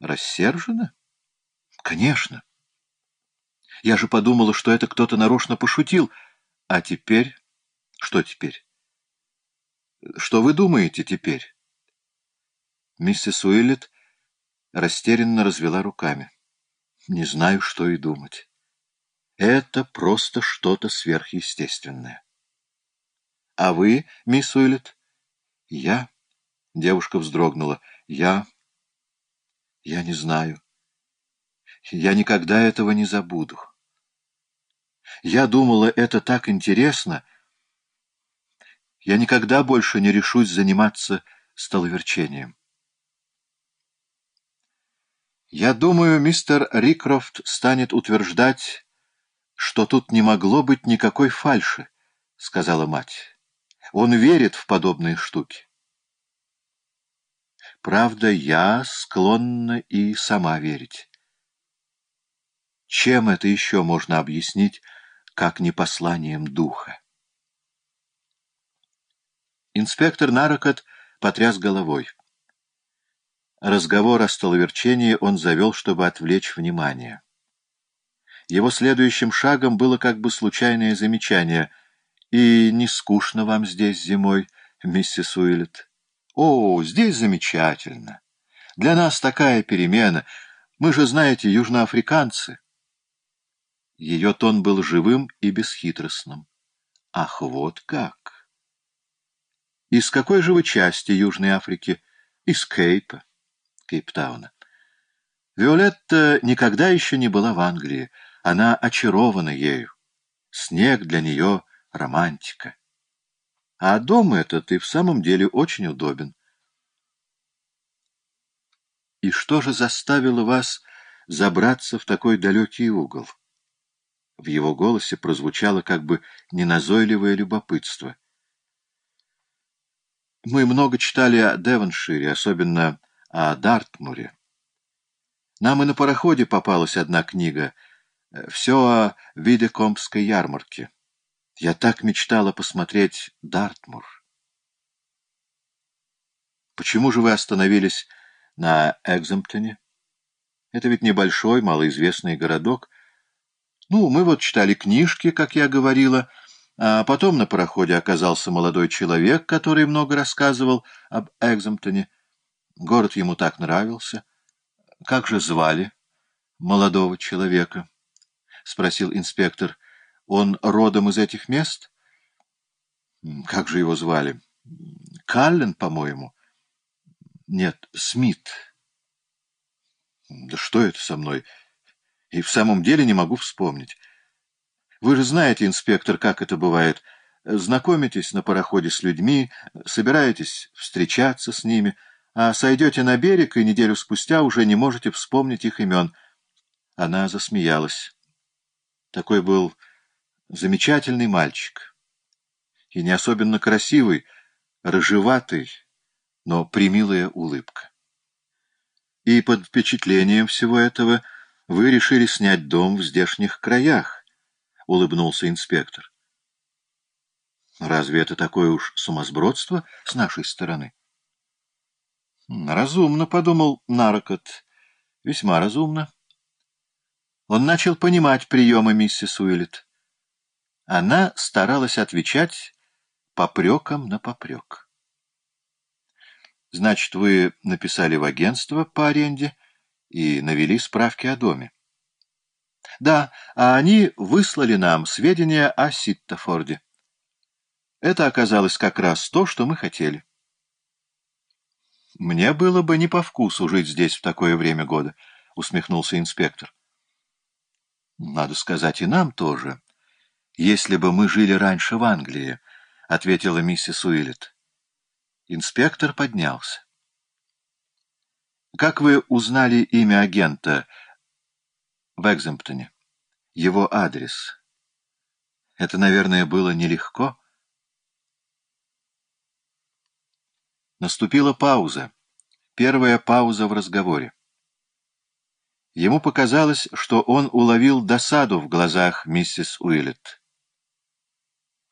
Рассержена? Конечно. Я же подумала, что это кто-то нарочно пошутил. А теперь... Что теперь? Что вы думаете теперь? Миссис Уиллет растерянно развела руками. Не знаю, что и думать. Это просто что-то сверхъестественное. А вы, мисс Уиллет? Я? Девушка вздрогнула. Я... Я не знаю. Я никогда этого не забуду. Я думала, это так интересно. Я никогда больше не решусь заниматься столоверчением. Я думаю, мистер Рикрофт станет утверждать, что тут не могло быть никакой фальши, — сказала мать. Он верит в подобные штуки. Правда, я склонна и сама верить. Чем это еще можно объяснить, как не посланием духа? Инспектор Нарокот потряс головой. Разговор о столоверчении он завел, чтобы отвлечь внимание. Его следующим шагом было как бы случайное замечание. «И не скучно вам здесь зимой, миссис Уиллет?» «О, здесь замечательно. Для нас такая перемена. Мы же, знаете, южноафриканцы». Ее тон был живым и бесхитростным. «Ах, вот как!» «Из какой же вы части Южной Африки?» «Из Кейпа, Кейптауна». Виолетта никогда еще не была в Англии. Она очарована ею. Снег для нее — романтика. А дом этот и в самом деле очень удобен. И что же заставило вас забраться в такой далекий угол? В его голосе прозвучало как бы неназойливое любопытство. Мы много читали о Девоншире, особенно о Дартмуре. Нам и на пароходе попалась одна книга «Все о Видекомпской ярмарке». Я так мечтала посмотреть Дартмур. Почему же вы остановились на Экземптоне? Это ведь небольшой, малоизвестный городок. Ну, мы вот читали книжки, как я говорила, а потом на пароходе оказался молодой человек, который много рассказывал об Экземптоне. Город ему так нравился. Как же звали молодого человека? — спросил инспектор. Он родом из этих мест? Как же его звали? Каллен, по-моему. Нет, Смит. Да что это со мной? И в самом деле не могу вспомнить. Вы же знаете, инспектор, как это бывает. Знакомитесь на пароходе с людьми, собираетесь встречаться с ними, а сойдете на берег, и неделю спустя уже не можете вспомнить их имен. Она засмеялась. Такой был Замечательный мальчик. И не особенно красивый, рыжеватый, но примилая улыбка. И под впечатлением всего этого вы решили снять дом в здешних краях, — улыбнулся инспектор. Разве это такое уж сумасбродство с нашей стороны? Разумно, — подумал Нарокот, — весьма разумно. Он начал понимать приемы миссис Уиллет. Она старалась отвечать попреком на попрек. «Значит, вы написали в агентство по аренде и навели справки о доме?» «Да, а они выслали нам сведения о Ситтофорде. Это оказалось как раз то, что мы хотели». «Мне было бы не по вкусу жить здесь в такое время года», — усмехнулся инспектор. «Надо сказать, и нам тоже», если бы мы жили раньше в Англии, — ответила миссис Уиллет. Инспектор поднялся. — Как вы узнали имя агента в Экземптоне? Его адрес? Это, наверное, было нелегко. Наступила пауза. Первая пауза в разговоре. Ему показалось, что он уловил досаду в глазах миссис Уиллет.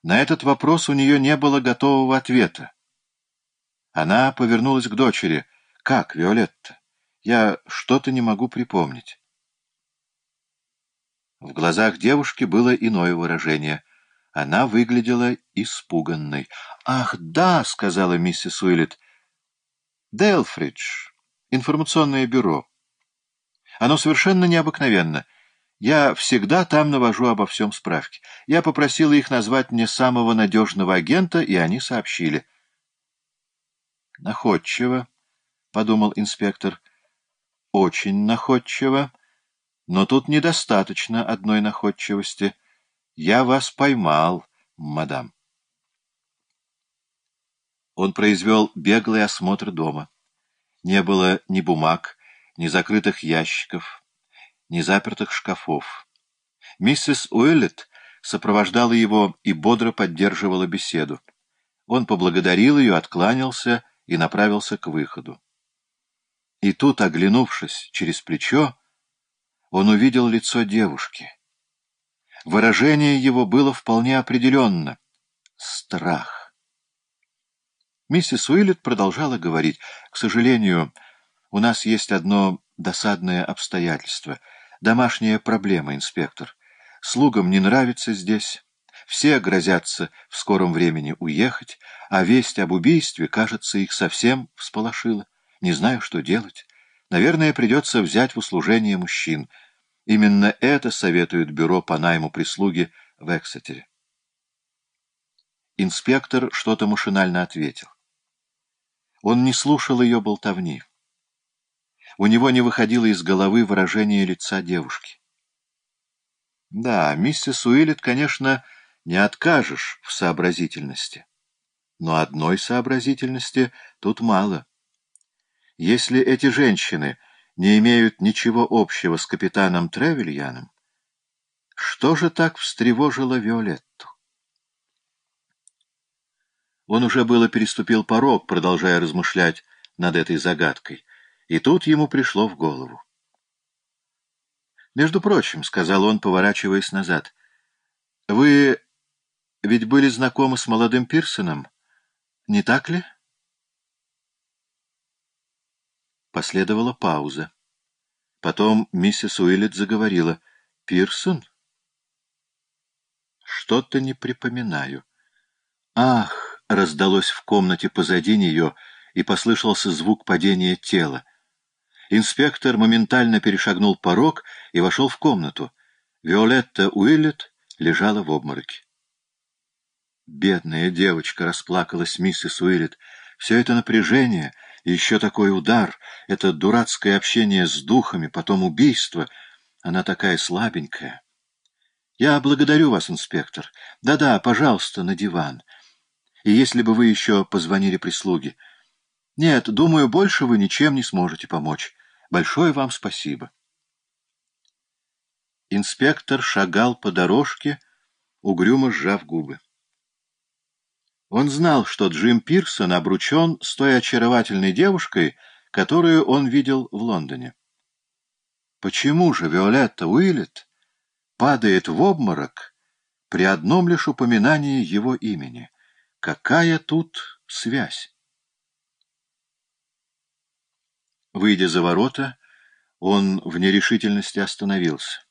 На этот вопрос у нее не было готового ответа. Она повернулась к дочери. «Как, Виолетта? Я что-то не могу припомнить. В глазах девушки было иное выражение. Она выглядела испуганной. «Ах, да!» — сказала миссис Уиллет. «Делфридж. Информационное бюро. Оно совершенно необыкновенно. Я всегда там навожу обо всем справки. Я попросила их назвать мне самого надежного агента, и они сообщили». «Находчиво», — подумал инспектор. «Очень находчиво». Но тут недостаточно одной находчивости. Я вас поймал, мадам. Он произвел беглый осмотр дома. Не было ни бумаг, ни закрытых ящиков, ни запертых шкафов. Миссис Уэллет сопровождала его и бодро поддерживала беседу. Он поблагодарил ее, откланялся и направился к выходу. И тут, оглянувшись через плечо, он увидел лицо девушки. Выражение его было вполне определенно — страх. Миссис Уиллет продолжала говорить. «К сожалению, у нас есть одно досадное обстоятельство. Домашняя проблема, инспектор. Слугам не нравится здесь. Все грозятся в скором времени уехать, а весть об убийстве, кажется, их совсем всполошила. Не знаю, что делать. Наверное, придется взять в услужение мужчин. Именно это советует бюро по найму прислуги в Эксетере. Инспектор что-то машинально ответил. Он не слушал ее болтовни. У него не выходило из головы выражение лица девушки. Да, миссис Уиллет, конечно, не откажешь в сообразительности. Но одной сообразительности тут мало. Если эти женщины не имеют ничего общего с капитаном Тревельяном, что же так встревожило Виолетту? Он уже было переступил порог, продолжая размышлять над этой загадкой, и тут ему пришло в голову. «Между прочим», — сказал он, поворачиваясь назад, — «вы ведь были знакомы с молодым Пирсоном, не так ли?» Последовала пауза. Потом миссис Уиллет заговорила. «Пирсон?» «Что-то не припоминаю». «Ах!» — раздалось в комнате позади нее, и послышался звук падения тела. Инспектор моментально перешагнул порог и вошел в комнату. Виолетта Уиллет лежала в обмороке. «Бедная девочка!» — расплакалась миссис Уиллет. «Все это напряжение...» еще такой удар, это дурацкое общение с духами, потом убийство. Она такая слабенькая. Я благодарю вас, инспектор. Да-да, пожалуйста, на диван. И если бы вы еще позвонили прислуге. Нет, думаю, больше вы ничем не сможете помочь. Большое вам спасибо. Инспектор шагал по дорожке, угрюмо сжав губы. Он знал, что Джим Пирсон обручен с той очаровательной девушкой, которую он видел в Лондоне. Почему же Виолетта Уиллет падает в обморок при одном лишь упоминании его имени? Какая тут связь? Выйдя за ворота, он в нерешительности остановился.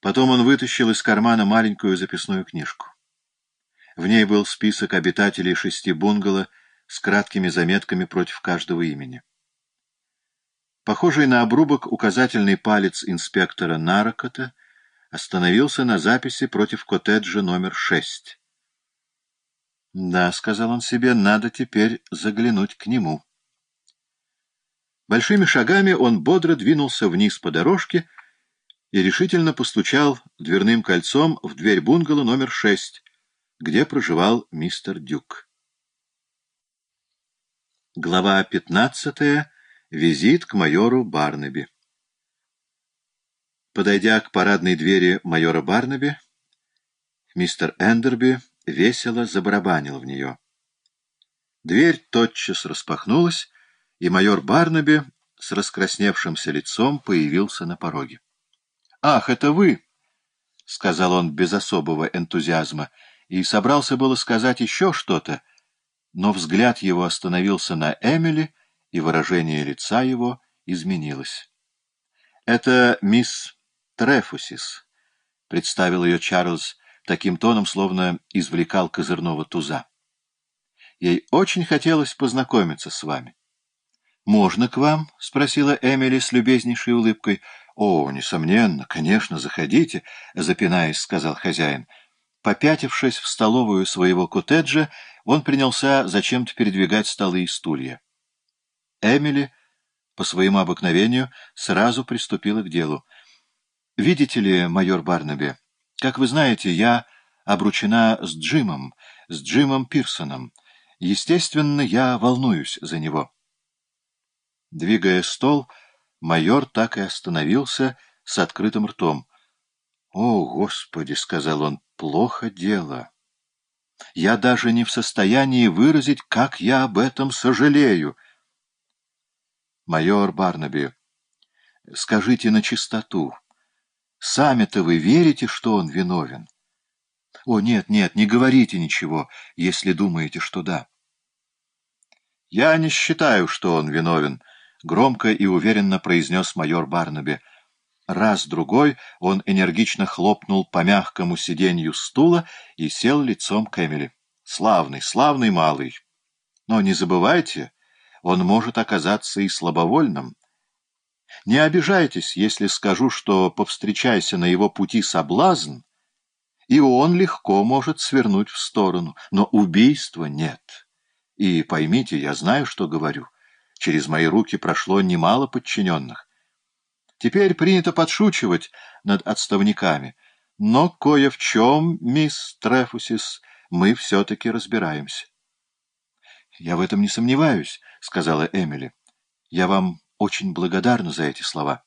Потом он вытащил из кармана маленькую записную книжку. В ней был список обитателей шести бунгало с краткими заметками против каждого имени. Похожий на обрубок указательный палец инспектора Нарокота остановился на записи против коттеджа номер шесть. «Да», — сказал он себе, — «надо теперь заглянуть к нему». Большими шагами он бодро двинулся вниз по дорожке и решительно постучал дверным кольцом в дверь бунгало номер шесть, где проживал мистер Дюк. Глава 15. Визит к майору Барнаби. Подойдя к парадной двери майора Барнаби, мистер Эндерби весело забарабанил в нее. Дверь тотчас распахнулась, и майор Барнаби с раскрасневшимся лицом появился на пороге. — Ах, это вы! — сказал он без особого энтузиазма — и собрался было сказать еще что-то, но взгляд его остановился на Эмили, и выражение лица его изменилась. «Это мисс Трефусис», — представил ее Чарльз таким тоном, словно извлекал козырного туза. «Ей очень хотелось познакомиться с вами». «Можно к вам?» — спросила Эмили с любезнейшей улыбкой. «О, несомненно, конечно, заходите», — запинаясь, сказал хозяин. Попятившись в столовую своего коттеджа, он принялся зачем-то передвигать столы и стулья. Эмили, по своему обыкновению, сразу приступила к делу. «Видите ли, майор Барнаби, как вы знаете, я обручена с Джимом, с Джимом Пирсоном. Естественно, я волнуюсь за него». Двигая стол, майор так и остановился с открытым ртом. «О, Господи!» — сказал он, — «плохо дело. Я даже не в состоянии выразить, как я об этом сожалею». «Майор Барнаби, скажите на чистоту, сами-то вы верите, что он виновен?» «О, нет, нет, не говорите ничего, если думаете, что да». «Я не считаю, что он виновен», —— громко и уверенно произнес майор Барнаби. Раз-другой он энергично хлопнул по мягкому сиденью стула и сел лицом к Эмили. «Славный, славный малый! Но не забывайте, он может оказаться и слабовольным. Не обижайтесь, если скажу, что, повстречайся на его пути соблазн, и он легко может свернуть в сторону, но убийства нет. И поймите, я знаю, что говорю. Через мои руки прошло немало подчиненных. Теперь принято подшучивать над отставниками, но кое в чем, мисс Трефусис, мы все-таки разбираемся. — Я в этом не сомневаюсь, — сказала Эмили. — Я вам очень благодарна за эти слова.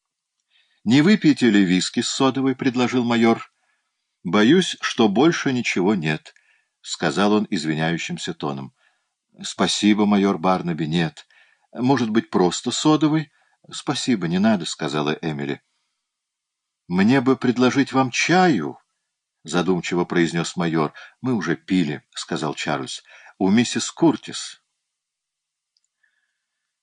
— Не выпьете ли виски с содовой? — предложил майор. — Боюсь, что больше ничего нет, — сказал он извиняющимся тоном. — Спасибо, майор Барнаби, нет. Может быть, просто содовый? — Спасибо, не надо, — сказала Эмили. — Мне бы предложить вам чаю, — задумчиво произнес майор. — Мы уже пили, — сказал Чарльз. — У миссис Куртис.